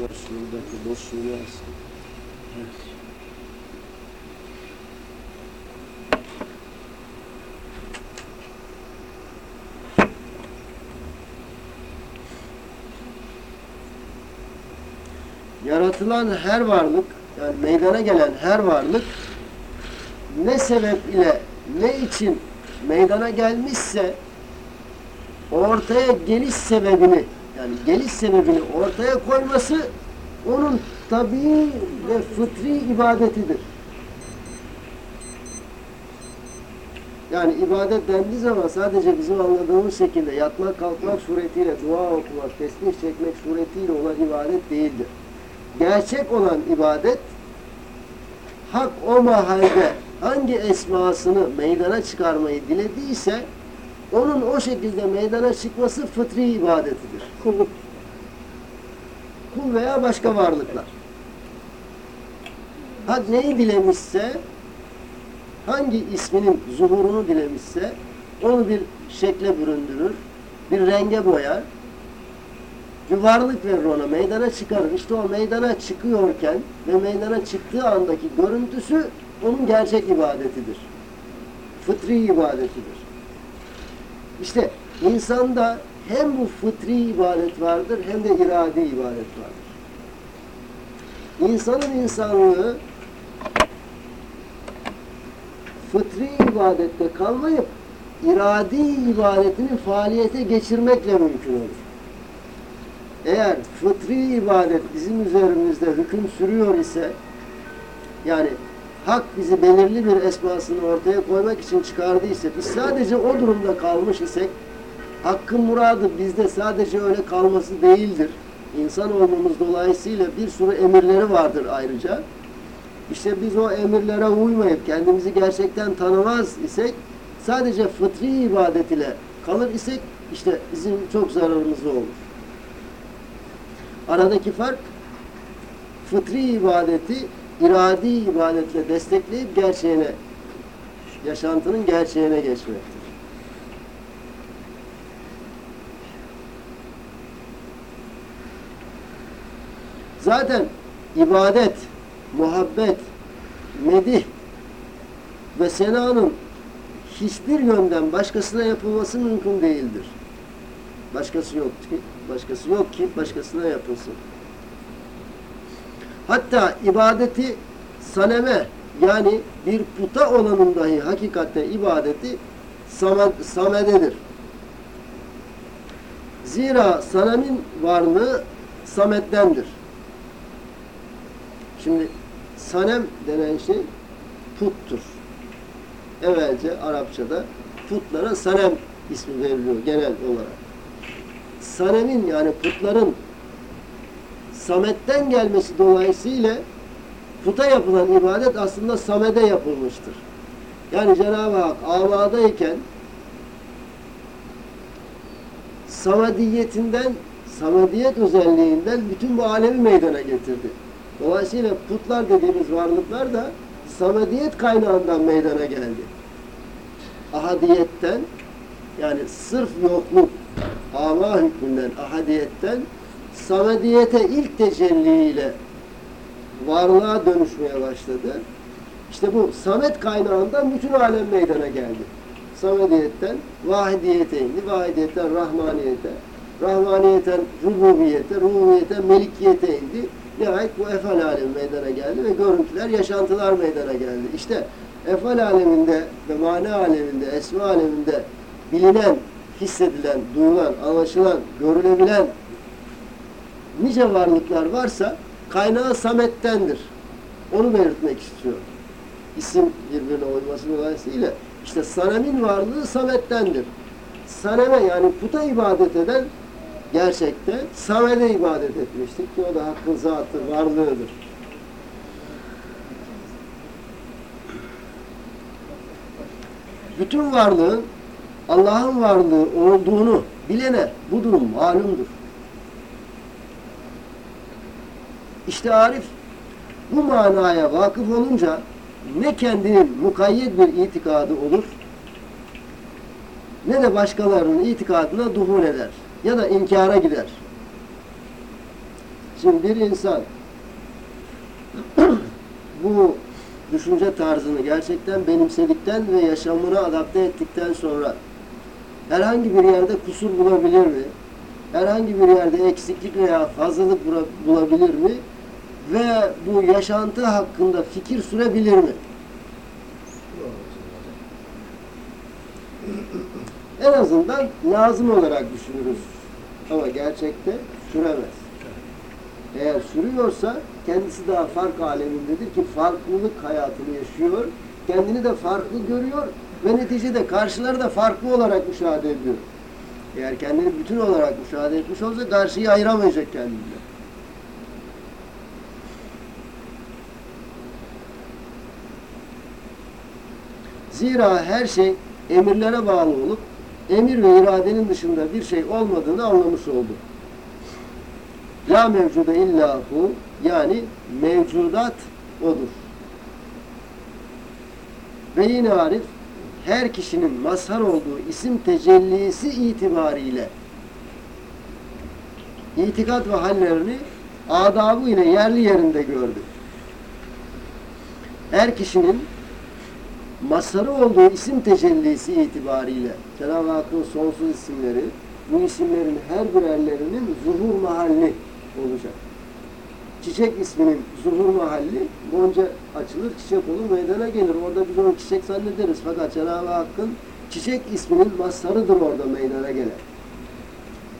Ver şunu bir dakika boş şunu alsın. Evet. Yaratılan her varlık, yani meydana gelen her varlık ne sebep ile, ne için meydana gelmişse ortaya geliş sebebini, yani geliş sebebini ortaya koyması onun tabii ve fıtri ibadetidir. Yani ibadet dendiği zaman sadece bizim anladığımız şekilde yatmak kalkmak suretiyle dua okumak, tesbih çekmek suretiyle olan ibadet değildir. Gerçek olan ibadet hak o mahalde hangi esmasını meydana çıkarmayı dilediyse onun o şekilde meydana çıkması fıtri ibadetidir. Kulluk. Kul veya başka varlıklar. Hak neyi dilemişse hangi isminin zuhurunu dilemişse onu bir şekle büründürür, bir renge boyar, bir varlık verir ona, meydana çıkarır. İşte o meydana çıkıyorken ve meydana çıktığı andaki görüntüsü onun gerçek ibadetidir. Fıtri ibadetidir. İşte insanda hem bu fıtri ibadet vardır hem de iradi ibadet vardır. İnsanın insanlığı fıtri ibadette kalmayıp iradi ibadetini faaliyete geçirmekle mümkün olur. Eğer fıtri ibadet bizim üzerimizde hüküm sürüyor ise yani hak bizi belirli bir esmasını ortaya koymak için çıkardıysa biz sadece o durumda kalmış isek hakkın muradı bizde sadece öyle kalması değildir. İnsan olmamız dolayısıyla bir sürü emirleri vardır ayrıca. İşte biz o emirlere uymayıp kendimizi gerçekten tanımaz isek sadece fıtri ibadet ile kalır isek işte bizim çok zararımız olur. Aradaki fark fıtri ibadeti iradi ibadetle destekleyip gerçeğine yaşantının gerçeğine geçmektir. Zaten ibadet, muhabbet, medih ve senanın hiçbir yönden başkasına yapılması mümkün değildir. Başkası yok ki, başkası yok ki başkasına yapılsın. Hatta ibadeti saneme yani bir puta olanın dahi hakikatte ibadeti samed, samededir. Zira sanemin varlığı samettendir. Şimdi sanem denen şey puttur. Evvelce Arapçada putlara sanem ismi veriliyor genel olarak. Sanemin yani putların Samet'ten gelmesi dolayısıyla puta yapılan ibadet aslında Samet'e yapılmıştır. Yani Cenab-ı Hak amadayken samadiyetinden, samadiyet özelliğinden bütün bu alemi meydana getirdi. Dolayısıyla putlar dediğimiz varlıklar da samadiyet kaynağından meydana geldi. Ahadiyetten yani sırf yokluk, ama hükmünden, ahadiyetten samediyete ilk tecelliyle varlığa dönüşmeye başladı. İşte bu samet kaynağından bütün alem meydana geldi. Samediyetten vahidiyete indi, vahidiyetten rahmaniyete, rahmaniyetten rububiyete, rububiyetten melikiyete indi. Nihayet bu efal alemi meydana geldi ve görüntüler, yaşantılar meydana geldi. İşte efal aleminde ve mana aleminde, esma aleminde bilinen, hissedilen, duyulan, anlaşılan, görülebilen nice varlıklar varsa kaynağı Samet'tendir. Onu belirtmek istiyor. İsim birbirine uyması dolayısıyla işte Sanem'in varlığı Samet'tendir. Sanem'e yani puta ibadet eden gerçekte Samet'e ibadet etmiştir ki o da hakkın zatı, varlığıdır. Bütün varlığın Allah'ın varlığı olduğunu bilene bu durum malumdur. İşte Arif bu manaya vakıf olunca ne kendinin mukayyet bir itikadı olur ne de başkalarının itikadına duhul eder ya da inkara gider. Şimdi bir insan bu düşünce tarzını gerçekten benimsedikten ve yaşamına adapte ettikten sonra herhangi bir yerde kusur bulabilir mi? Herhangi bir yerde eksiklik veya fazlalık bulabilir mi? Ve bu yaşantı hakkında fikir sürebilir mi? En azından lazım olarak düşünürüz. Ama gerçekte süremez. Eğer sürüyorsa kendisi daha fark alemindedir ki farklılık hayatını yaşıyor. Kendini de farklı görüyor ve neticede karşıları da farklı olarak müşahede ediyor. Eğer kendini bütün olarak müşahede etmiş olsa karşıyı ayıramayacak kendinden. Zira her şey emirlere bağlı olup emir ve iradenin dışında bir şey olmadığını anlamış oldu. La mevcuda illa hu yani mevcudat odur. Ve yine Arif her kişinin mazhar olduğu isim tecellisi itibariyle itikat ve hallerini adabı ile yerli yerinde gördü. Her kişinin mazharı olduğu isim tecellisi itibariyle Cenab-ı Hakk'ın sonsuz isimleri bu isimlerin her birerlerinin zuhur mahalli olacak. Çiçek isminin zuhur mahalli gonca açılır, çiçek olur, meydana gelir. Orada biz onu çiçek zannederiz. Fakat Cenab-ı Hakk'ın çiçek isminin mazharıdır orada meydana gelen.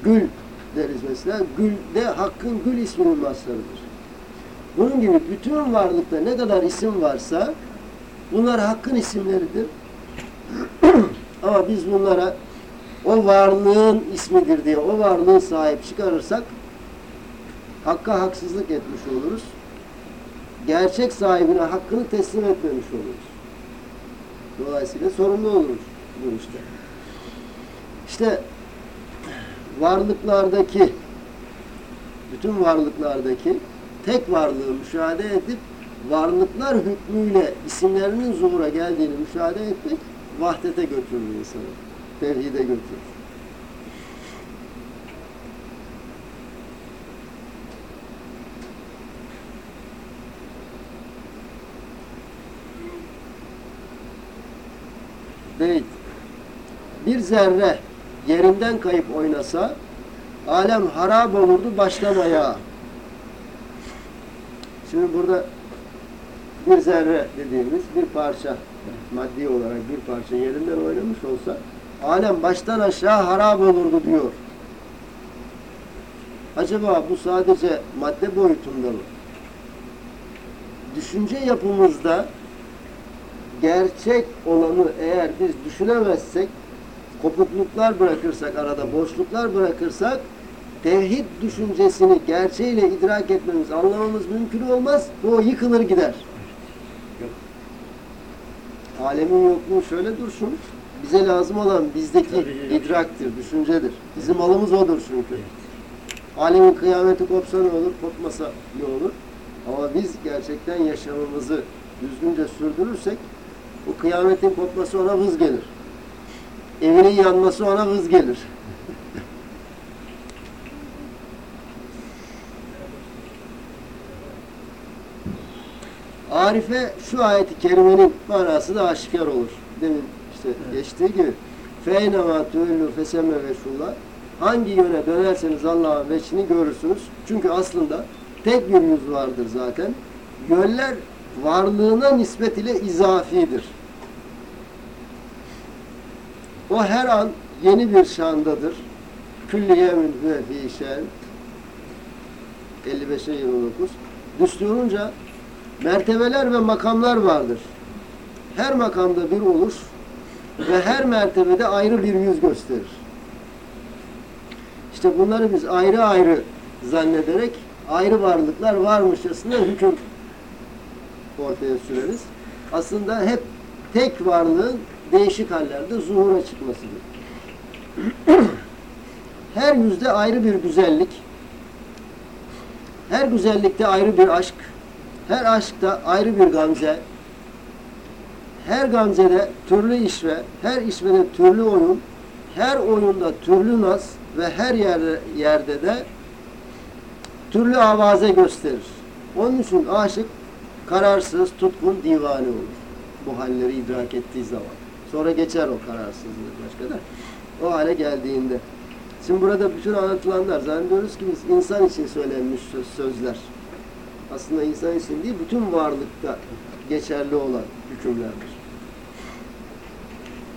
Gül deriz mesela. Gül de Hakk'ın gül isminin mazharıdır. Bunun gibi bütün varlıkta ne kadar isim varsa bunlar Hakk'ın isimleridir. Ama biz bunlara o varlığın ismidir diye o varlığın sahip çıkarırsak Hakk'a haksızlık etmiş oluruz. Gerçek sahibine hakkını teslim etmemiş oluruz. Dolayısıyla sorumlu oluruz bu işte. İşte varlıklardaki bütün varlıklardaki tek varlığı müşahede edip varlıklar hükmüyle isimlerinin zuhura geldiğini müşahede etmek vahdete götürür insanı. Tevhide götürür. Beyt. Bir zerre yerinden kayıp oynasa alem harap olurdu baştan ayağa. Şimdi burada bir zerre dediğimiz bir parça maddi olarak bir parça yerinden oynamış olsa alem baştan aşağı harap olurdu diyor. Acaba bu sadece madde boyutunda mı? Düşünce yapımızda gerçek olanı eğer biz düşünemezsek, kopukluklar bırakırsak, arada boşluklar bırakırsak, tevhid düşüncesini gerçeğiyle idrak etmemiz, anlamamız mümkün olmaz. Bu yıkılır gider. Alemin yokluğu şöyle dursun. Bize lazım olan bizdeki idraktır, düşüncedir. Bizim malımız odur çünkü. Alemin kıyameti kopsa ne olur, kopmasa ne olur? Ama biz gerçekten yaşamımızı düzgünce sürdürürsek bu kıyametin kopması ona vız gelir. Evinin yanması ona vız gelir. Arife şu ayeti kerimenin manası da aşikar olur. Demin işte geçtiği gibi. فَاَيْنَمَا تُوَلُّ فَسَمَّ وَشُولَّهِ Hangi yöne dönerseniz Allah'ın veçini görürsünüz. Çünkü aslında tek bir yüz vardır zaten. Yönler varlığına nispet ile izafidir. O her an yeni bir şandadır. Külli yemin ve fi şen 55'e 29 Düsturunca mertebeler ve makamlar vardır. Her makamda bir olur ve her mertebede ayrı bir yüz gösterir. İşte bunları biz ayrı ayrı zannederek ayrı varlıklar varmışçasına hüküm ortaya süreriz. Aslında hep tek varlığın değişik hallerde zuhura çıkmasıdır. Her yüzde ayrı bir güzellik, her güzellikte ayrı bir aşk, her aşkta ayrı bir gamze, her gamzede türlü işve, her işvede türlü oyun, her oyunda türlü naz ve her yerde, yerde de Türlü avaze gösterir. Onun için aşık kararsız, tutkun, divane olur. Bu halleri idrak ettiği zaman. Sonra geçer o kararsızlık başka da. O hale geldiğinde. Şimdi burada bütün anlatılanlar zannediyoruz ki biz insan için söylenmiş söz- sözler. Aslında insan için değil, bütün varlıkta geçerli olan hükümlerdir.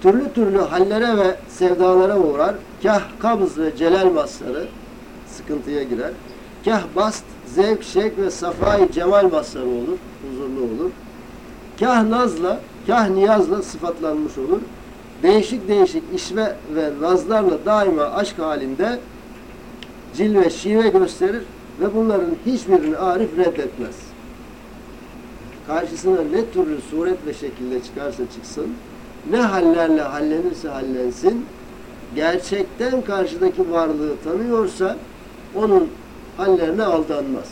Türlü türlü hallere ve sevdalara uğrar. Kah kabz ve celal masları sıkıntıya girer. Kah bast, zevk, şek ve safai cemal masları olur, huzurlu olur. Kah nazla, kah niyazla sıfatlanmış olur. Değişik değişik işve ve nazlarla daima aşk halinde cilve, şive gösterir ve bunların hiçbirini Arif reddetmez. Karşısına ne türlü suret ve şekilde çıkarsa çıksın, ne hallerle hallenirse hallensin, gerçekten karşıdaki varlığı tanıyorsa onun hallerine aldanmaz.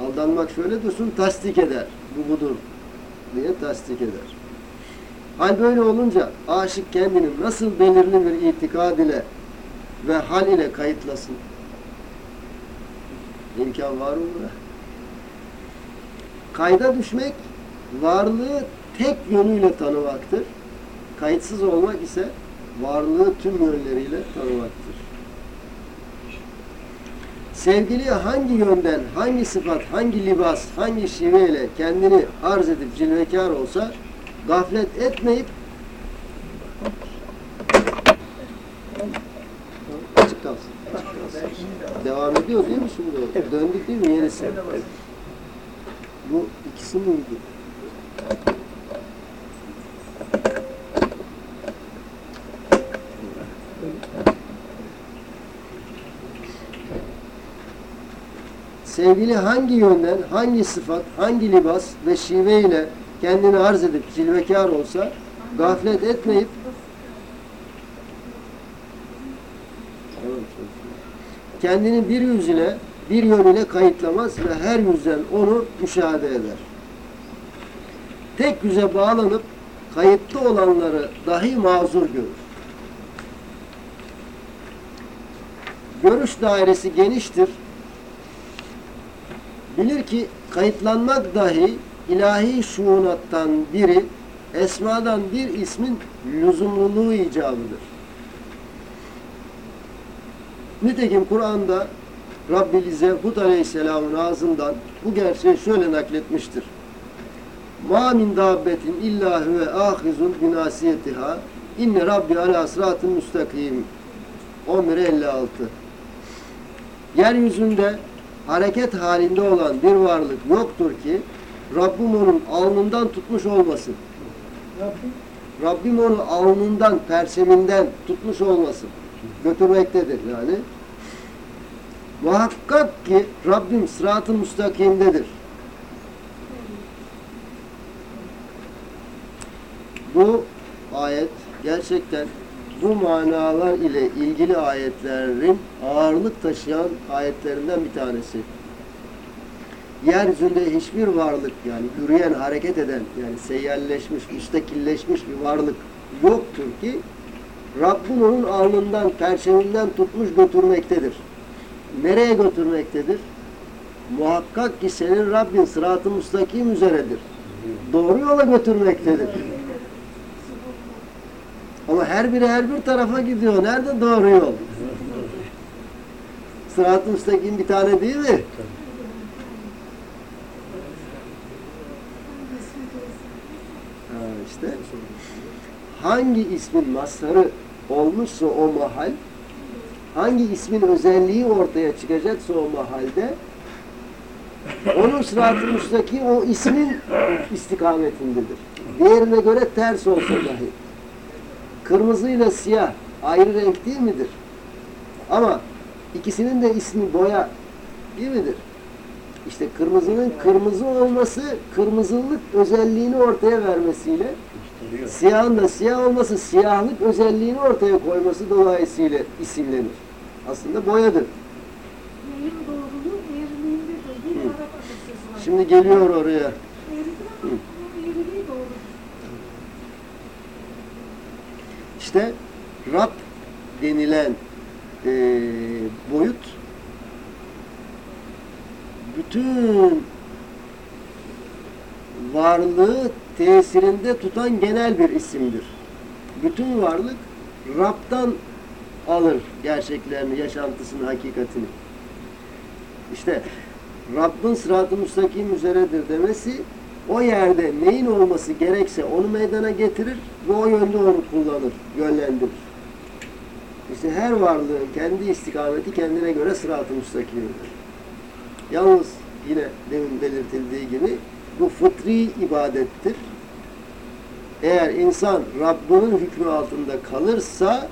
Aldanmak şöyle dursun, tasdik eder. Bu budur diye tasdik eder. Hal böyle olunca aşık kendini nasıl belirli bir itikad ile ve hal ile kayıtlasın? İmkan var mı? Kayda düşmek varlığı tek yönüyle tanımaktır. Kayıtsız olmak ise varlığı tüm yönleriyle tanımaktır. Sevgili hangi yönden, hangi sıfat, hangi libas, hangi şiveyle kendini arz edip cilvekar olsa gaflet etmeyip açık kalsın. Açık kalsın. Ediyor değil mi şimdi o? Döndük değil mi yenisi? Bu ikisi miydi? Sevgili hangi yönden, hangi sıfat, hangi libas ve şive ile kendini arz edip cilvekar olsa gaflet etmeyip kendini bir yüzüne, bir yönüyle kayıtlamaz ve her yüzden onu müşahede eder. Tek yüze bağlanıp kayıtlı olanları dahi mazur görür. Görüş dairesi geniştir. Bilir ki kayıtlanmak dahi ilahi şuunattan biri, esmadan bir ismin lüzumluluğu icabıdır. Nitekim Kur'an'da Rabbimize Hud Aleyhisselam'ın ağzından bu gerçeği şöyle nakletmiştir. Ma min dabbetin illa huve ahizun binasiyetiha inne rabbi ala sıratın müstakim 11.56 Yeryüzünde hareket halinde olan bir varlık yoktur ki Rabbim onun alnından tutmuş olmasın. Rabbim onu alnından, perseminden tutmuş olmasın. Götürmektedir yani. Muhakkak ki Rabbim sırat-ı müstakimdedir. Bu ayet gerçekten bu manalar ile ilgili ayetlerin ağırlık taşıyan ayetlerinden bir tanesi. Yeryüzünde hiçbir varlık yani yürüyen, hareket eden yani seyyalleşmiş, müstakilleşmiş bir varlık yoktur ki Rabbin onun alnından, perçeminden tutmuş götürmektedir. Nereye götürmektedir? Muhakkak ki senin Rabbin sırat-ı müstakim üzeredir. Doğru yola götürmektedir. Ama her biri her bir tarafa gidiyor. Nerede doğru yol? Sırat-ı müstakim bir tane değil mi? Ha işte. Hangi ismin mazharı olmuşsa o mahal, hangi ismin özelliği ortaya çıkacaksa o mahalde, onun sırat-ı o ismin istikametindedir. Diğerine göre ters olsa dahi. Kırmızıyla siyah ayrı renk değil midir? Ama ikisinin de ismi boya değil midir? İşte kırmızının kırmızı olması, kırmızılık özelliğini ortaya vermesiyle, siyahın da siyah olması, siyahlık özelliğini ortaya koyması dolayısıyla isimlenir. Aslında boyadır. Yayın doğruluğu eğriliğindedir. Bir Hı. Arap atasözü var. Şimdi geliyor oraya. İşte Rab denilen eee, boyut bütün varlığı tesirinde tutan genel bir isimdir. Bütün varlık Rab'dan alır gerçeklerini, yaşantısını, hakikatini. İşte Rabbin sırat-ı müstakim üzeredir demesi o yerde neyin olması gerekse onu meydana getirir ve o yönde onu kullanır, yönlendirir. İşte her varlığın kendi istikameti kendine göre sırat-ı müstakimdir. Yalnız yine demin belirtildiği gibi bu fıtri ibadettir. Eğer insan Rabbinin hükmü altında kalırsa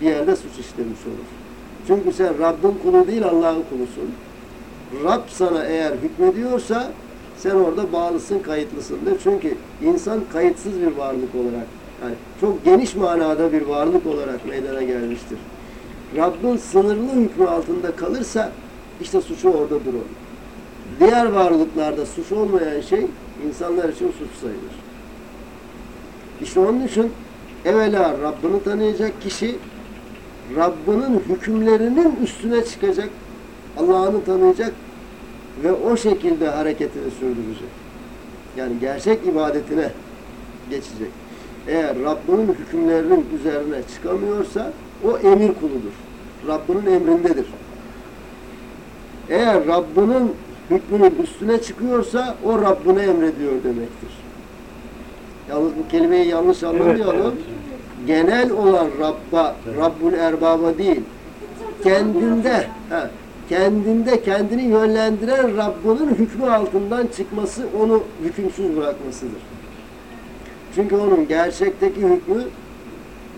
bir yerde suç işlemiş olur. Çünkü sen Rabbin kulu değil Allah'ın kulusun. Rab sana eğer hükmediyorsa sen orada bağlısın, kayıtlısındır. Çünkü insan kayıtsız bir varlık olarak, yani çok geniş manada bir varlık olarak meydana gelmiştir. Rabbin sınırlı hükmü altında kalırsa işte suçu orada durur. Diğer varlıklarda suç olmayan şey insanlar için suç sayılır. İşte onun için evvela Rabbini tanıyacak kişi Rabbinin hükümlerinin üstüne çıkacak, Allah'ını tanıyacak ve o şekilde hareketini sürdürecek. Yani gerçek ibadetine geçecek. Eğer Rabbinin hükümlerinin üzerine çıkamıyorsa o emir kuludur. Rabbinin emrindedir. Eğer Rabbinin hükmünün üstüne çıkıyorsa o Rabbine emrediyor demektir. Yalnız bu kelimeyi yanlış anlamayalım. Genel olan Rabb'a, Rabbul Erbab'a değil, kendinde, he, kendinde kendini yönlendiren Rabbinin hükmü altından çıkması, onu hükümsüz bırakmasıdır. Çünkü onun gerçekteki hükmü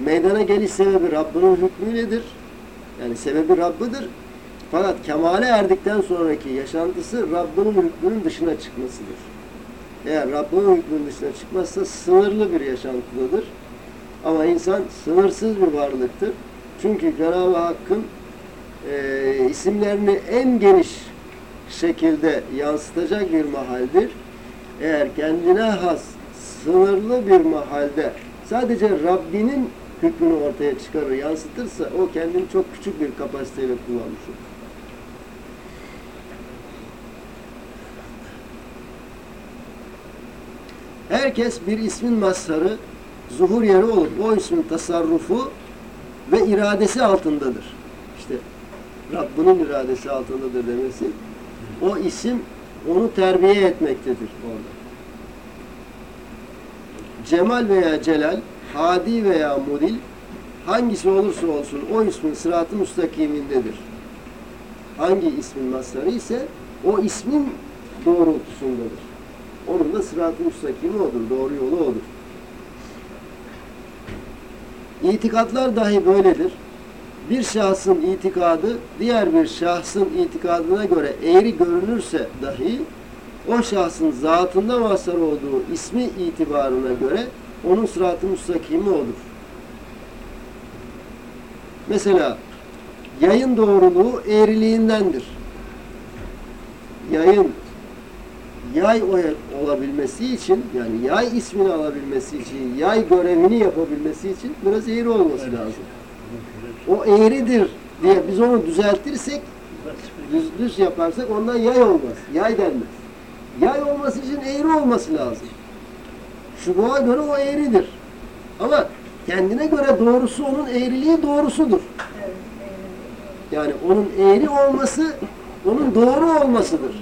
meydana geliş sebebi Rabbinin hükmünedir. Yani sebebi Rabbıdır. Fakat kemale erdikten sonraki yaşantısı Rabbinin hükmünün dışına çıkmasıdır. Eğer Rabbinin hükmünün dışına çıkmazsa sınırlı bir yaşantıdadır. Ama insan sınırsız bir varlıktır. Çünkü Cenab-ı Hakk'ın e, isimlerini en geniş şekilde yansıtacak bir mahaldir. Eğer kendine has sınırlı bir mahalde sadece Rabbinin hükmünü ortaya çıkarır, yansıtırsa o kendini çok küçük bir kapasiteyle kullanmış olur. Herkes bir ismin mazharı, zuhur yeri olup o ismin tasarrufu ve iradesi altındadır. İşte Rabbinin iradesi altındadır demesi. O isim onu terbiye etmektedir orada. Cemal veya Celal, Hadi veya Mudil hangisi olursa olsun o ismin sırat-ı müstakimindedir. Hangi ismin mazharı ise o ismin doğrultusundadır. Onun da sırat-ı müstakimi odur, doğru yolu odur. İtikatlar dahi böyledir. Bir şahsın itikadı diğer bir şahsın itikadına göre eğri görünürse dahi o şahsın zatında mazhar olduğu ismi itibarına göre onun sırat-ı müstakimi odur. Mesela yayın doğruluğu eğriliğindendir. Yayın yay olabilmesi için yani yay ismini alabilmesi için, yay görevini yapabilmesi için biraz eğri olması lazım. O eğridir diye biz onu düzeltirsek, düz düz yaparsak ondan yay olmaz. Yay denmez. Yay olması için eğri olması lazım. Şu boğa göre o eğridir. Ama kendine göre doğrusu onun eğriliği doğrusudur. Yani onun eğri olması onun doğru olmasıdır.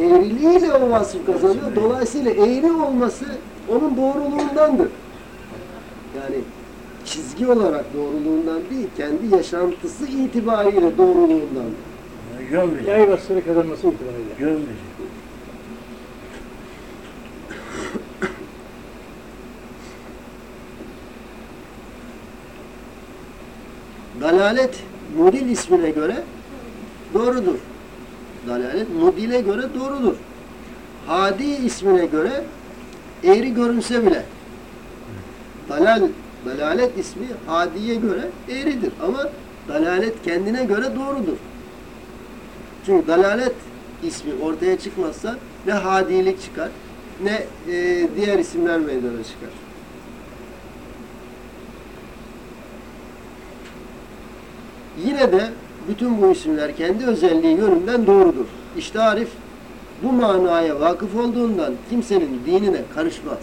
Eğriliğiyle o vasıf kazanıyor. Dolayısıyla eğri olması onun doğruluğundandır. Yani çizgi olarak doğruluğundan değil, kendi yaşantısı itibariyle doğruluğundan. Yön verecek. Yay vasfını kazanması itibariyle. Yön verecek. Dalalet Mudil ismine göre doğrudur. Dalalet Mudil'e göre doğrudur. Hadi ismine göre eğri görünse bile dalal, dalalet ismi Hadi'ye göre eğridir ama dalalet kendine göre doğrudur. Çünkü dalalet ismi ortaya çıkmazsa ne hadilik çıkar ne e, diğer isimler meydana çıkar. Yine de bütün bu isimler kendi özelliği yönünden doğrudur. İşte Arif bu manaya vakıf olduğundan kimsenin dinine karışmaz.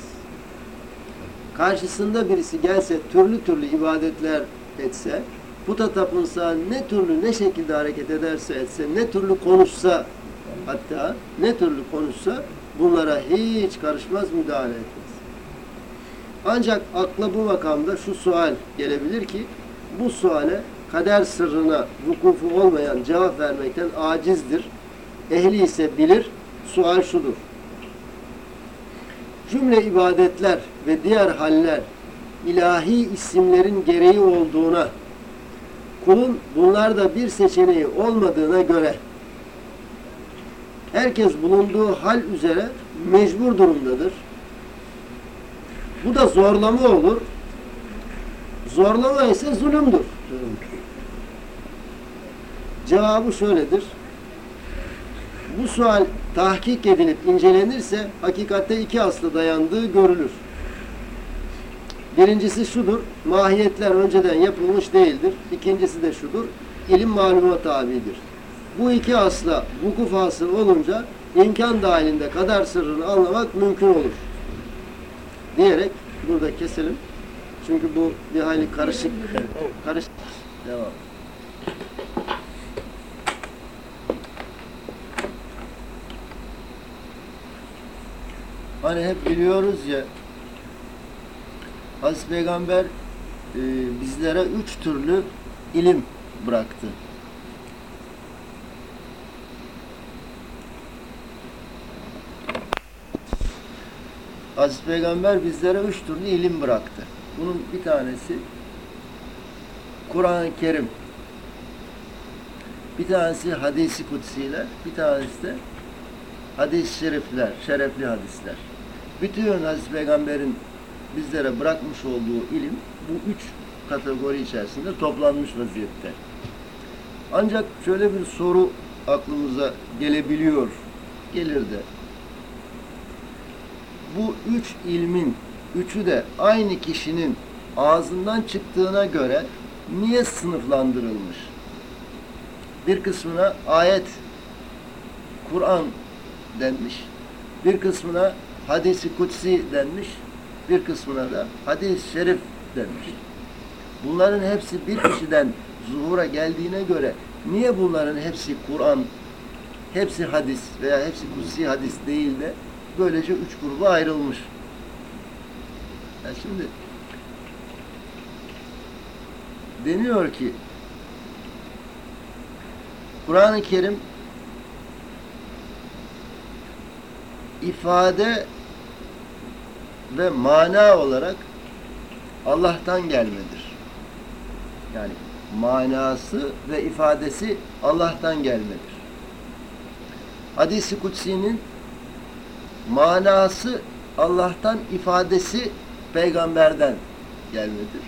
Karşısında birisi gelse türlü türlü ibadetler etse, puta tapınsa, ne türlü ne şekilde hareket ederse etse, ne türlü konuşsa hatta ne türlü konuşsa bunlara hiç karışmaz, müdahale etmez. Ancak akla bu makamda şu sual gelebilir ki bu suale kader sırrına vukufu olmayan cevap vermekten acizdir. Ehli ise bilir, sual şudur. Cümle ibadetler ve diğer haller ilahi isimlerin gereği olduğuna, kulun bunlarda bir seçeneği olmadığına göre herkes bulunduğu hal üzere mecbur durumdadır. Bu da zorlama olur. Zorlama ise zulümdür. Cevabı şöyledir. Bu sual tahkik edilip incelenirse hakikatte iki asla dayandığı görülür. Birincisi şudur, mahiyetler önceden yapılmış değildir. İkincisi de şudur, ilim maluma tabidir. Bu iki asla vukuf hasıl olunca imkan dahilinde kadar sırrını anlamak mümkün olur. Diyerek burada keselim. Çünkü bu bir hayli karışık. Karışık. Devam. Hani hep biliyoruz ya Hazreti Peygamber e, bizlere üç türlü ilim bıraktı. Hazreti Peygamber bizlere üç türlü ilim bıraktı. Bunun bir tanesi Kur'an-ı Kerim. Bir tanesi hadisi kutsiler, bir tanesi de hadis-i şerifler, şerefli hadisler. Bütün Hazreti Peygamber'in bizlere bırakmış olduğu ilim bu üç kategori içerisinde toplanmış vaziyette. Ancak şöyle bir soru aklımıza gelebiliyor, gelir de. Bu üç ilmin üçü de aynı kişinin ağzından çıktığına göre niye sınıflandırılmış? Bir kısmına ayet, Kur'an denmiş. Bir kısmına hadisi kutsi denmiş. Bir kısmına da hadis-i şerif denmiş. Bunların hepsi bir kişiden zuhura geldiğine göre niye bunların hepsi Kur'an, hepsi hadis veya hepsi kutsi hadis değil de böylece üç gruba ayrılmış? Ya şimdi deniyor ki Kur'an-ı Kerim ifade ve mana olarak Allah'tan gelmedir. Yani manası ve ifadesi Allah'tan gelmedir. Hadis-i Kutsi'nin manası Allah'tan, ifadesi peygamberden gelmedir.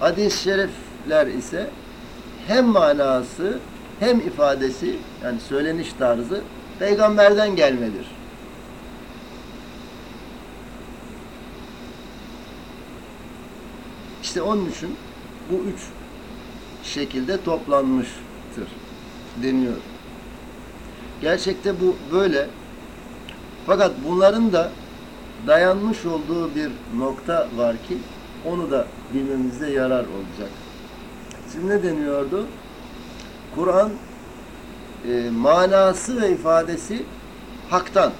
Hadis-i şerifler ise hem manası hem ifadesi yani söyleniş tarzı peygamberden gelmedir. İşte onun için bu üç şekilde toplanmıştır deniyor. Gerçekte bu böyle. Fakat bunların da dayanmış olduğu bir nokta var ki onu da bilmemizde yarar olacak. Şimdi ne deniyordu? Kur'an e, manası ve ifadesi haktan.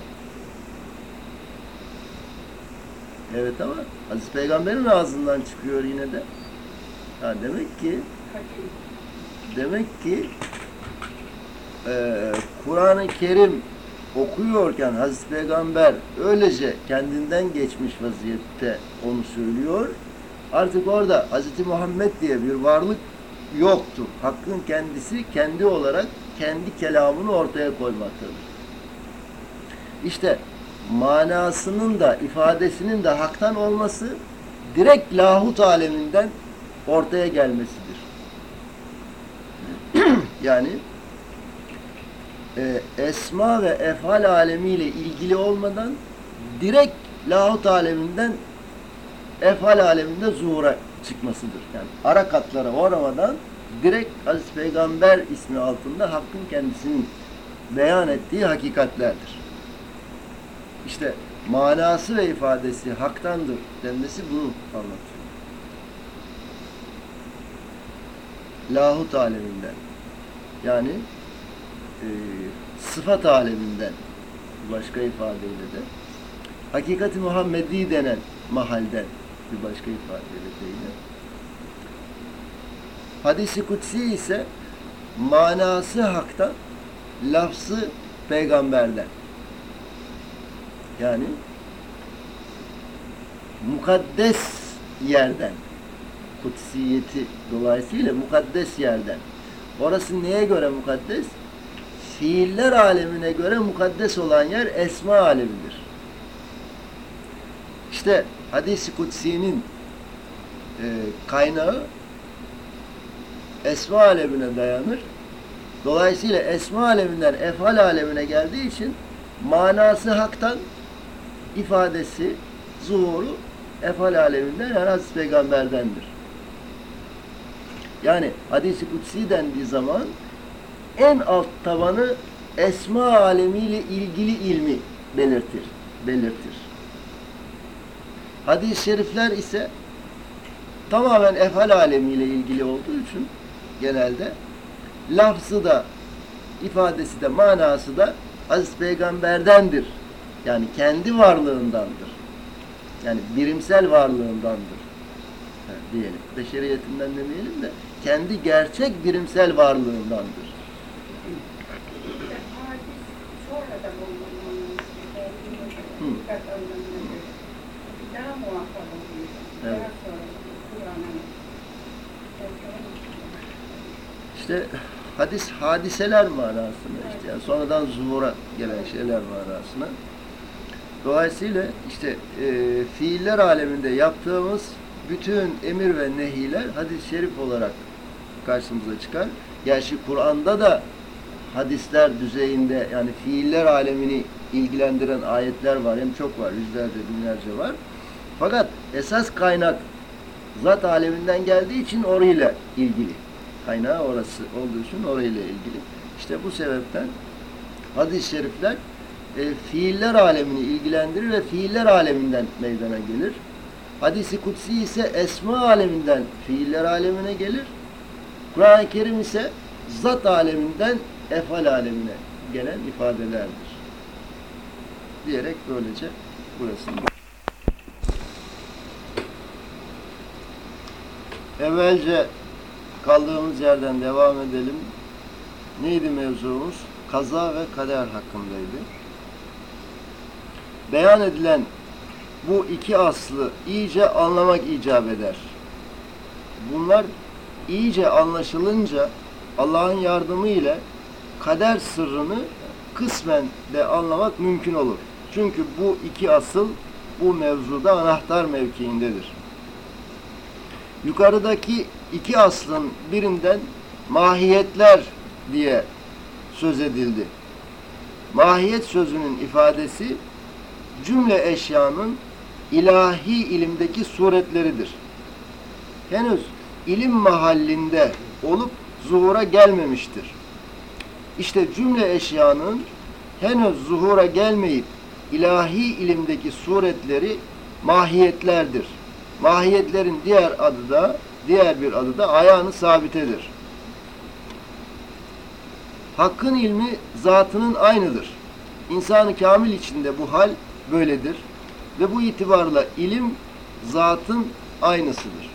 Evet ama Hazreti Peygamber'in ağzından çıkıyor yine de. Ha, demek ki demek ki e, Kur'an-ı Kerim okuyorken Hazreti Peygamber öylece kendinden geçmiş vaziyette onu söylüyor. Artık orada Hazreti Muhammed diye bir varlık yoktur. Hakkın kendisi kendi olarak kendi kelamını ortaya koymaktadır. İşte manasının da ifadesinin de haktan olması direkt lahut aleminden ortaya gelmesidir. yani e, esma ve efal alemiyle ilgili olmadan direkt lahut aleminden efal aleminde zuhura çıkmasıdır. Yani ara katlara uğramadan direkt Aziz Peygamber ismi altında Hakk'ın kendisinin beyan ettiği hakikatlerdir. İşte manası ve ifadesi haktandır denmesi bunu anlatıyor. Lahut aleminden yani e, sıfat aleminden başka ifadeyle de hakikati Muhammedi denen mahalden bir başka ifadeyle değil. Hadisi kutsi ise manası haktan, lafzı peygamberden. Yani mukaddes yerden, kutsiyeti dolayısıyla mukaddes yerden. Orası neye göre mukaddes? Fiiller alemine göre mukaddes olan yer esma alemidir. İşte hadis-i kutsi'nin e, kaynağı esma alemine dayanır. Dolayısıyla esma aleminden efal alemine geldiği için manası haktan, ifadesi, zuhuru efal aleminden yani Hazreti Peygamber'dendir. Yani hadis-i kutsi dendiği zaman en alt tabanı esma alemiyle ilgili ilmi belirtir. belirtir. Hadis-i şerifler ise tamamen efal alemiyle ilgili olduğu için genelde lafzı da ifadesi de manası da Aziz Peygamber'dendir. Yani kendi varlığındandır. Yani birimsel varlığındandır. Ha, diyelim. Beşeriyetinden demeyelim de kendi gerçek birimsel varlığındandır. Evet. İşte hadis hadiseler manasını işte yani sonradan zuhura gelen şeyler manasına. Dolayısıyla işte e, fiiller aleminde yaptığımız bütün emir ve nehiler hadis-i şerif olarak karşımıza çıkar. Gerçi Kur'an'da da hadisler düzeyinde yani fiiller alemini ilgilendiren ayetler var. Hem çok var, yüzlerce, binlerce var. Fakat esas kaynak zat aleminden geldiği için orayla ilgili. Kaynağı orası olduğu için orayla ilgili. İşte bu sebepten hadis-i şerifler e, fiiller alemini ilgilendirir ve fiiller aleminden meydana gelir. Hadisi kutsi ise esma aleminden fiiller alemine gelir. Kur'an-ı Kerim ise zat aleminden efal alemine gelen ifadelerdir. Diyerek böylece burasını Evvelce kaldığımız yerden devam edelim. Neydi mevzumuz? Kaza ve kader hakkındaydı. Beyan edilen bu iki aslı iyice anlamak icap eder. Bunlar iyice anlaşılınca Allah'ın yardımı ile kader sırrını kısmen de anlamak mümkün olur. Çünkü bu iki asıl bu mevzuda anahtar mevkiindedir. Yukarıdaki iki aslın birinden mahiyetler diye söz edildi. Mahiyet sözünün ifadesi cümle eşyanın ilahi ilimdeki suretleridir. Henüz ilim mahallinde olup zuhura gelmemiştir. İşte cümle eşyanın henüz zuhura gelmeyip ilahi ilimdeki suretleri mahiyetlerdir. Mahiyetlerin diğer adı da diğer bir adı da ayağını sabitedir. Hakkın ilmi zatının aynıdır. İnsanı kamil içinde bu hal böyledir. Ve bu itibarla ilim zatın aynısıdır.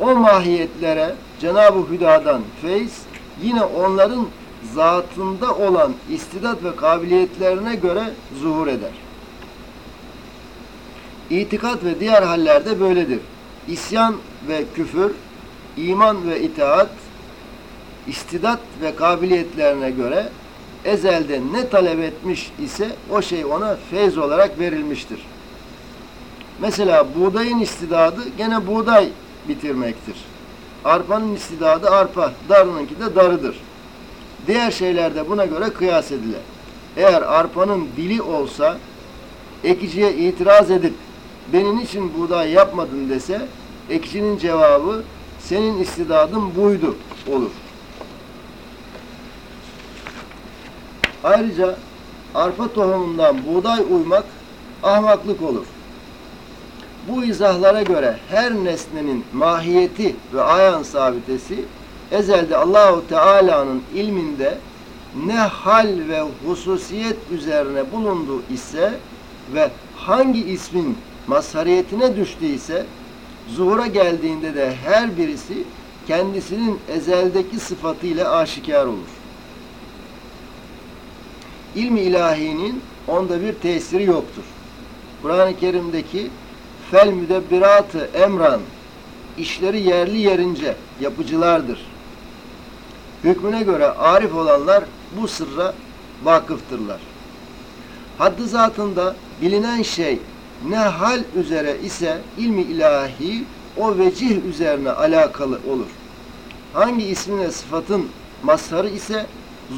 O mahiyetlere Cenab-ı Hüda'dan feyz yine onların zatında olan istidat ve kabiliyetlerine göre zuhur eder. İtikat ve diğer hallerde böyledir. İsyan ve küfür, iman ve itaat, istidat ve kabiliyetlerine göre ezelde ne talep etmiş ise o şey ona feyz olarak verilmiştir. Mesela buğdayın istidadı gene buğday bitirmektir. Arpanın istidadı arpa, darınınki de darıdır. Diğer şeylerde buna göre kıyas edilir. Eğer arpanın dili olsa ekiciye itiraz edip benim için buğday yapmadın dese ekicinin cevabı senin istidadın buydu olur. Ayrıca arpa tohumundan buğday uymak ahmaklık olur. Bu izahlara göre her nesnenin mahiyeti ve ayan sabitesi ezelde Allahu Teala'nın ilminde ne hal ve hususiyet üzerine bulunduğu ise ve hangi ismin mazhariyetine düştüyse zuhura geldiğinde de her birisi kendisinin ezeldeki sıfatıyla aşikar olur. İlmi ilahinin onda bir tesiri yoktur. Kur'an-ı Kerim'deki fel müdebbiratı emran işleri yerli yerince yapıcılardır. Hükmüne göre arif olanlar bu sırra vakıftırlar. Haddi zatında bilinen şey ne hal üzere ise ilmi ilahi o vecih üzerine alakalı olur. Hangi ismin ve sıfatın mazharı ise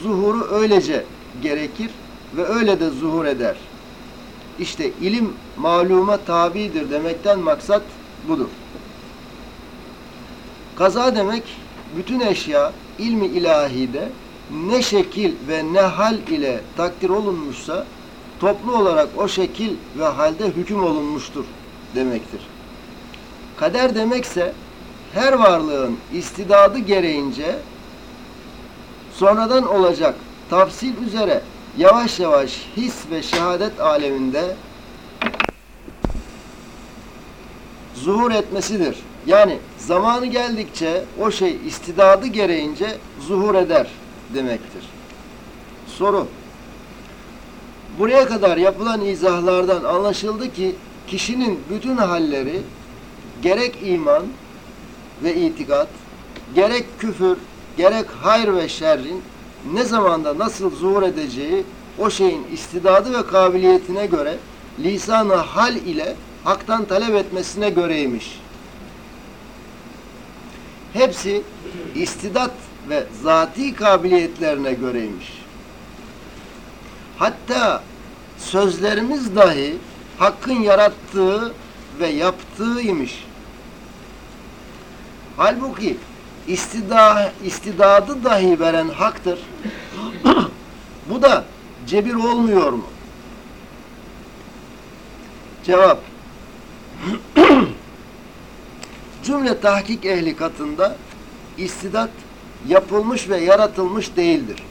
zuhuru öylece gerekir ve öyle de zuhur eder. İşte ilim maluma tabidir demekten maksat budur. Kaza demek bütün eşya ilmi ilahide ne şekil ve ne hal ile takdir olunmuşsa toplu olarak o şekil ve halde hüküm olunmuştur demektir. Kader demekse her varlığın istidadı gereğince sonradan olacak tafsil üzere yavaş yavaş his ve şehadet aleminde zuhur etmesidir. Yani zamanı geldikçe o şey istidadı gereğince zuhur eder demektir. Soru. Buraya kadar yapılan izahlardan anlaşıldı ki kişinin bütün halleri gerek iman ve itikat, gerek küfür, gerek hayır ve şerrin ne zamanda nasıl zuhur edeceği o şeyin istidadı ve kabiliyetine göre lisanı hal ile haktan talep etmesine göreymiş. Hepsi istidat ve zati kabiliyetlerine göreymiş. Hatta sözlerimiz dahi Hakk'ın yarattığı ve yaptığıymış. Halbuki istida, istidadı dahi veren Hak'tır. Bu da cebir olmuyor mu? Cevap. Cümle tahkik ehli katında istidat yapılmış ve yaratılmış değildir.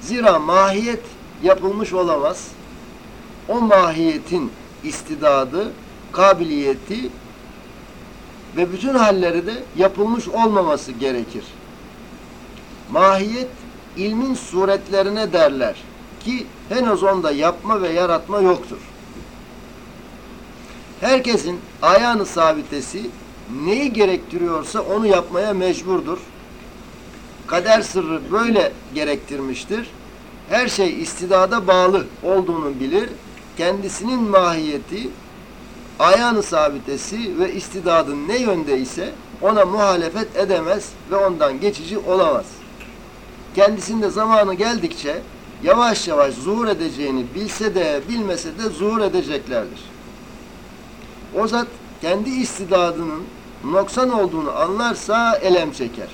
Zira mahiyet yapılmış olamaz. O mahiyetin istidadı, kabiliyeti ve bütün halleri de yapılmış olmaması gerekir. Mahiyet ilmin suretlerine derler ki henüz onda yapma ve yaratma yoktur. Herkesin ayağını sabitesi neyi gerektiriyorsa onu yapmaya mecburdur. Kader sırrı böyle gerektirmiştir. Her şey istidada bağlı olduğunu bilir. Kendisinin mahiyeti, ayağını sabitesi ve istidadın ne yönde ise ona muhalefet edemez ve ondan geçici olamaz. Kendisinde zamanı geldikçe yavaş yavaş zuhur edeceğini bilse de bilmese de zuhur edeceklerdir. O zat kendi istidadının noksan olduğunu anlarsa elem çeker.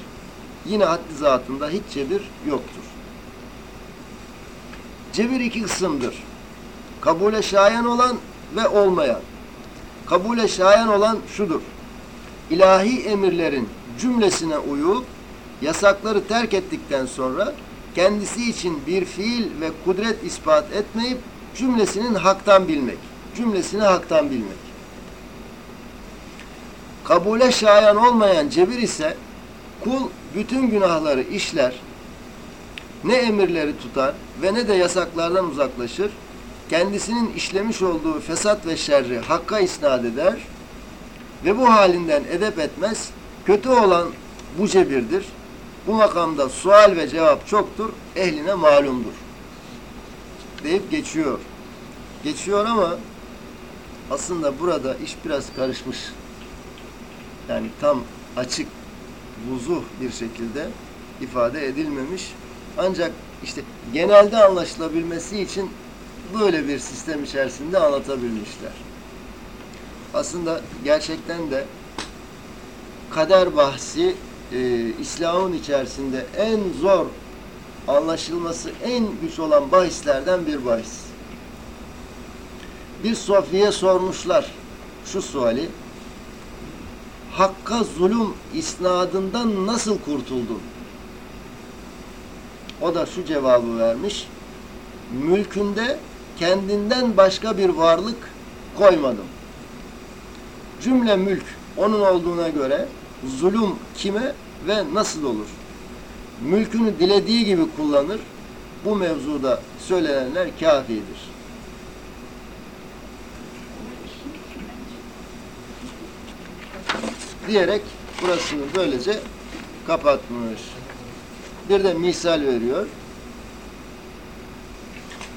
Yine haddi zatında hiç cebir yoktur. Cebir iki kısımdır. Kabule şayan olan ve olmayan. Kabule şayan olan şudur. İlahi emirlerin cümlesine uyup yasakları terk ettikten sonra kendisi için bir fiil ve kudret ispat etmeyip cümlesinin haktan bilmek. Cümlesini haktan bilmek. Kabule şayan olmayan cebir ise kul bütün günahları işler, ne emirleri tutar ve ne de yasaklardan uzaklaşır, kendisinin işlemiş olduğu fesat ve şerri hakka isnat eder ve bu halinden edep etmez, kötü olan bu cebirdir. Bu makamda sual ve cevap çoktur, ehline malumdur. Deyip geçiyor. Geçiyor ama aslında burada iş biraz karışmış. Yani tam açık, vuzuh bir şekilde ifade edilmemiş. Ancak işte genelde anlaşılabilmesi için böyle bir sistem içerisinde anlatabilmişler. Aslında gerçekten de kader bahsi e, İslam'ın içerisinde en zor anlaşılması en güç olan bahislerden bir bahis. Bir Sofi'ye sormuşlar şu suali. Hakka zulüm isnadından nasıl kurtuldun? O da şu cevabı vermiş. Mülkünde kendinden başka bir varlık koymadım. Cümle mülk onun olduğuna göre zulüm kime ve nasıl olur? Mülkünü dilediği gibi kullanır. Bu mevzuda söylenenler kafidir. Diyerek burasını böylece kapatmış. Bir de misal veriyor.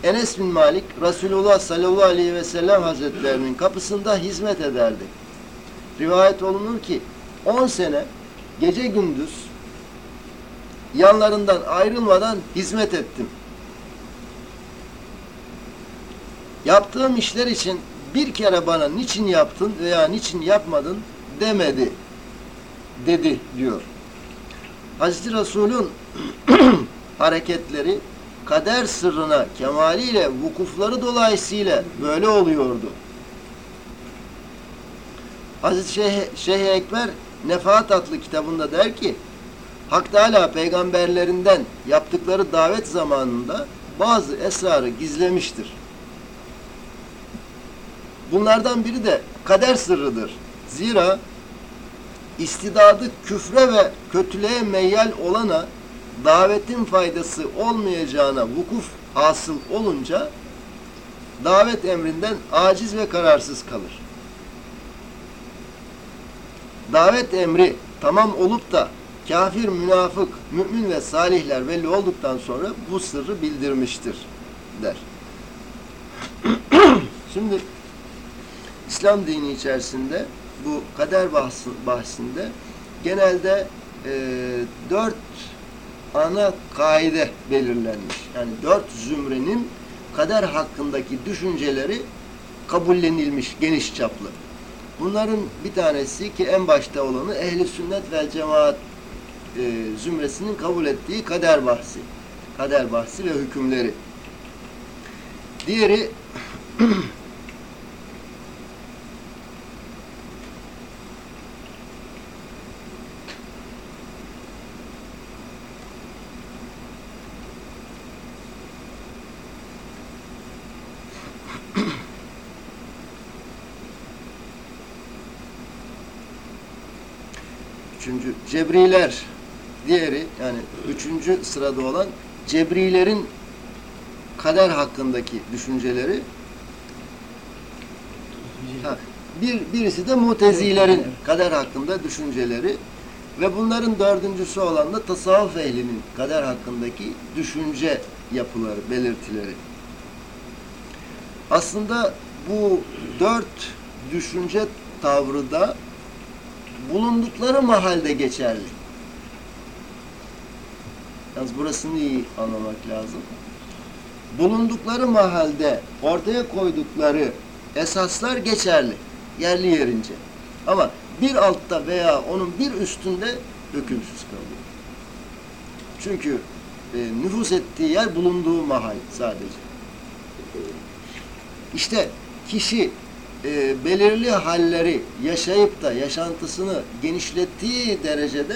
Enes bin Malik Resulullah sallallahu aleyhi ve sellem hazretlerinin kapısında hizmet ederdi. Rivayet olunur ki 10 sene gece gündüz yanlarından ayrılmadan hizmet ettim. Yaptığım işler için bir kere bana niçin yaptın veya niçin yapmadın demedi dedi diyor. Hazreti Resul'ün hareketleri kader sırrına kemaliyle vukufları dolayısıyla böyle oluyordu. Hazreti Şeyh, Şeyh Ekber Nefahat adlı kitabında der ki Hak Teala peygamberlerinden yaptıkları davet zamanında bazı esrarı gizlemiştir. Bunlardan biri de kader sırrıdır. Zira istidadı küfre ve kötülüğe meyyal olana davetin faydası olmayacağına vukuf hasıl olunca davet emrinden aciz ve kararsız kalır. Davet emri tamam olup da kafir, münafık, mümin ve salihler belli olduktan sonra bu sırrı bildirmiştir der. Şimdi İslam dini içerisinde bu kader bahsi, bahsinde genelde e, dört ana kaide belirlenmiş. Yani dört zümrenin kader hakkındaki düşünceleri kabullenilmiş geniş çaplı. Bunların bir tanesi ki en başta olanı ehli sünnet vel cemaat e, zümresinin kabul ettiği kader bahsi. Kader bahsi ve hükümleri. Diğeri Üçüncü Cebriler diğeri yani üçüncü sırada olan Cebrilerin kader hakkındaki düşünceleri ha, bir, birisi de Mutezilerin kader hakkında düşünceleri ve bunların dördüncüsü olan da tasavvuf ehlinin kader hakkındaki düşünce yapıları, belirtileri. Aslında bu dört düşünce tavrı da bulundukları mahalde geçerli. Yalnız burasını iyi anlamak lazım. Bulundukları mahalde ortaya koydukları esaslar geçerli. Yerli yerince. Ama bir altta veya onun bir üstünde hükümsüz kalıyor. Çünkü e, nüfus ettiği yer bulunduğu mahal sadece. İşte kişi e, belirli halleri yaşayıp da yaşantısını genişlettiği derecede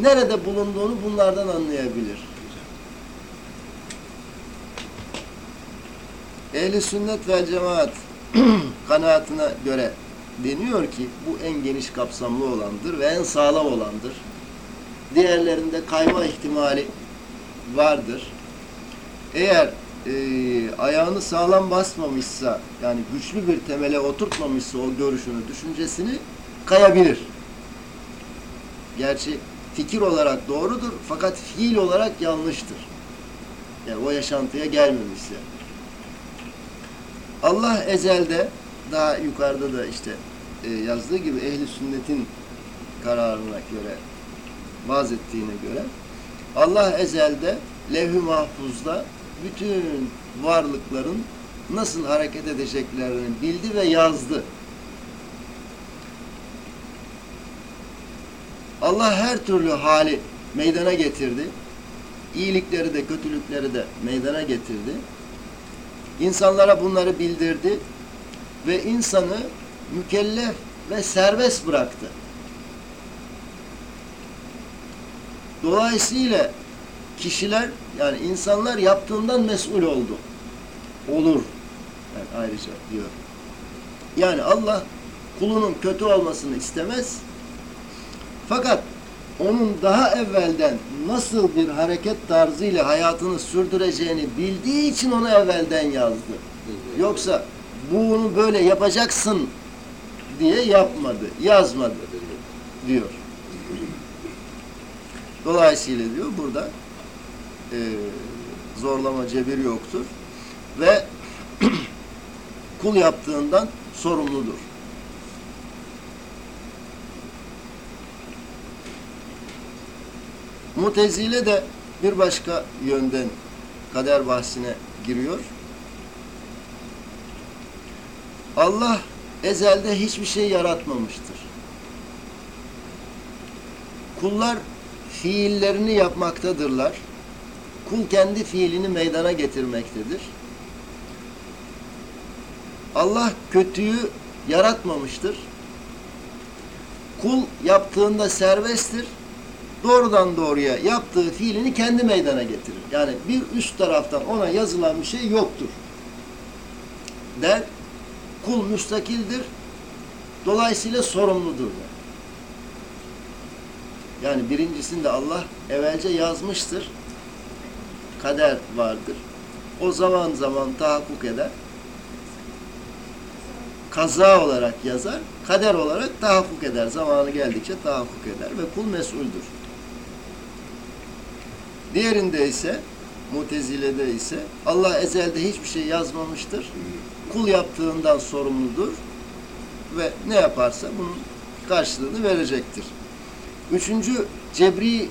nerede bulunduğunu bunlardan anlayabilir. Ehli sünnet ve cemaat kanaatine göre deniyor ki bu en geniş kapsamlı olandır ve en sağlam olandır. Diğerlerinde kayma ihtimali vardır. Eğer e, ayağını sağlam basmamışsa yani güçlü bir temele oturtmamışsa o görüşünü, düşüncesini kayabilir. Gerçi fikir olarak doğrudur fakat fiil olarak yanlıştır. Yani o yaşantıya gelmemişse. Allah ezelde daha yukarıda da işte e, yazdığı gibi ehli sünnetin kararına göre vaz ettiğine göre Allah ezelde levh-i mahfuzda bütün varlıkların nasıl hareket edeceklerini bildi ve yazdı. Allah her türlü hali meydana getirdi. İyilikleri de kötülükleri de meydana getirdi. İnsanlara bunları bildirdi ve insanı mükellef ve serbest bıraktı. Dolayısıyla kişiler yani insanlar yaptığından mesul oldu. Olur. Yani ayrıca diyor. Yani Allah kulunun kötü olmasını istemez. Fakat onun daha evvelden nasıl bir hareket tarzıyla hayatını sürdüreceğini bildiği için onu evvelden yazdı. Yoksa bunu böyle yapacaksın diye yapmadı, yazmadı diyor. Dolayısıyla diyor burada e, zorlama cebir yoktur ve kul yaptığından sorumludur. Mutezile de bir başka yönden kader bahsine giriyor. Allah ezelde hiçbir şey yaratmamıştır. Kullar fiillerini yapmaktadırlar. Kul kendi fiilini meydana getirmektedir. Allah kötüyü yaratmamıştır. Kul yaptığında serbesttir. Doğrudan doğruya yaptığı fiilini kendi meydana getirir. Yani bir üst taraftan ona yazılan bir şey yoktur. Der, kul müstakildir. Dolayısıyla sorumludur. der. Yani birincisinde Allah evvelce yazmıştır. Kader vardır. O zaman zaman tahakkuk eder. Kaza olarak yazar, kader olarak tahakkuk eder. Zamanı geldikçe tahakkuk eder ve kul mesuldür. Diğerinde ise, Mutezile'de ise Allah ezelde hiçbir şey yazmamıştır. Kul yaptığından sorumludur ve ne yaparsa bunun karşılığını verecektir. Üçüncü cebri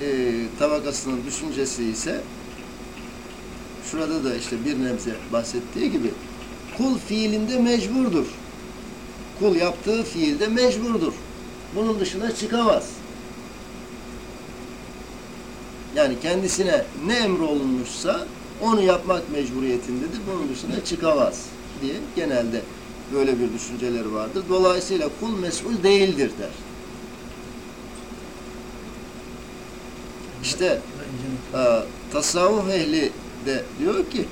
e, tabakasının düşüncesi ise şurada da işte bir nebze bahsettiği gibi kul fiilinde mecburdur. Kul yaptığı fiilde mecburdur. Bunun dışına çıkamaz. Yani kendisine ne emrolunmuşsa onu yapmak mecburiyetindedir. Bunun dışına çıkamaz diye genelde böyle bir düşünceleri vardır. Dolayısıyla kul mesul değildir der. İşte e, tasavvuf ehli de diyor ki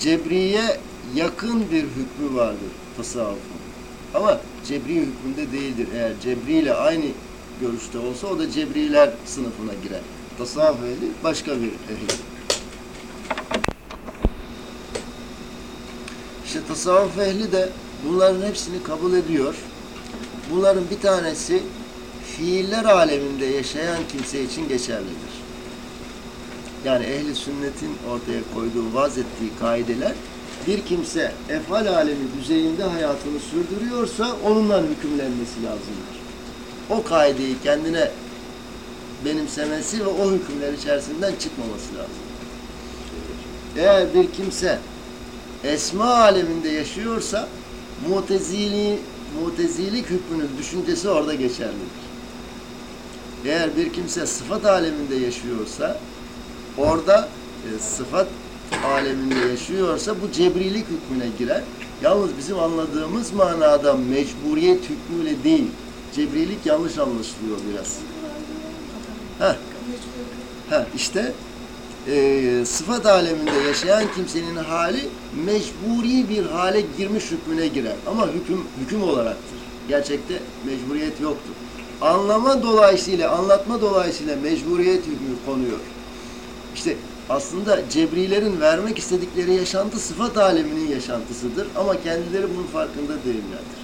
cebriye yakın bir hükmü vardır tasavvufun. Ama cebri hükmünde değildir. Eğer cebri ile aynı görüşte olsa o da cebriler sınıfına girer. Tasavvuf ehli başka bir ehli. İşte tasavvuf ehli de bunların hepsini kabul ediyor. Bunların bir tanesi fiiller aleminde yaşayan kimse için geçerlidir. Yani ehli sünnetin ortaya koyduğu, vaz ettiği kaideler bir kimse efal alemi düzeyinde hayatını sürdürüyorsa onunla hükümlenmesi lazımdır. O kaideyi kendine benimsemesi ve o hükümler içerisinden çıkmaması lazım. Eğer bir kimse esma aleminde yaşıyorsa mutezili, mutezilik hükmünün düşüncesi orada geçerlidir. Eğer bir kimse sıfat aleminde yaşıyorsa orada e, sıfat aleminde yaşıyorsa bu cebrilik hükmüne girer. Yalnız bizim anladığımız manada mecburiyet hükmüyle değil. Cebrilik yanlış anlaşılıyor biraz. Heh. Heh, işte e, sıfat aleminde yaşayan kimsenin hali mecburi bir hale girmiş hükmüne girer. Ama hüküm hüküm olaraktır. Gerçekte mecburiyet yoktur. Anlama dolayısıyla, anlatma dolayısıyla mecburiyet hükmü konuyor. İşte aslında cebrilerin vermek istedikleri yaşantı sıfat aleminin yaşantısıdır ama kendileri bunun farkında değillerdir.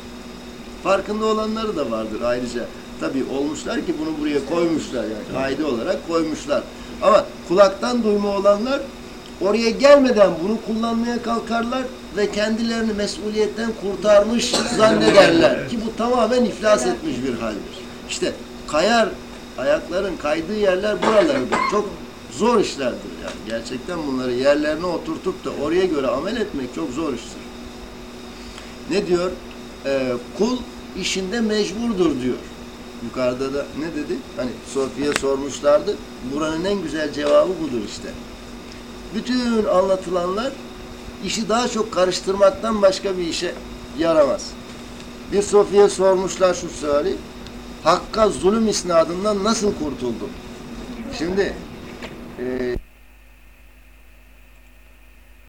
Farkında olanları da vardır ayrıca. Tabii olmuşlar ki bunu buraya koymuşlar yani kaide olarak koymuşlar. Ama kulaktan duyma olanlar oraya gelmeden bunu kullanmaya kalkarlar ve kendilerini mesuliyetten kurtarmış zannederler ki bu tamamen iflas etmiş bir haldir. İşte kayar ayakların kaydığı yerler buralardır. Çok zor işlerdir yani. Gerçekten bunları yerlerine oturtup da oraya göre amel etmek çok zor iştir. Ne diyor? Ee, kul işinde mecburdur diyor. Yukarıda da ne dedi? Hani Sofi'ye sormuşlardı. Buranın en güzel cevabı budur işte. Bütün anlatılanlar işi daha çok karıştırmaktan başka bir işe yaramaz. Bir Sofi'ye sormuşlar şu suali. Hakka zulüm isnadından nasıl kurtuldun? Şimdi 嗯。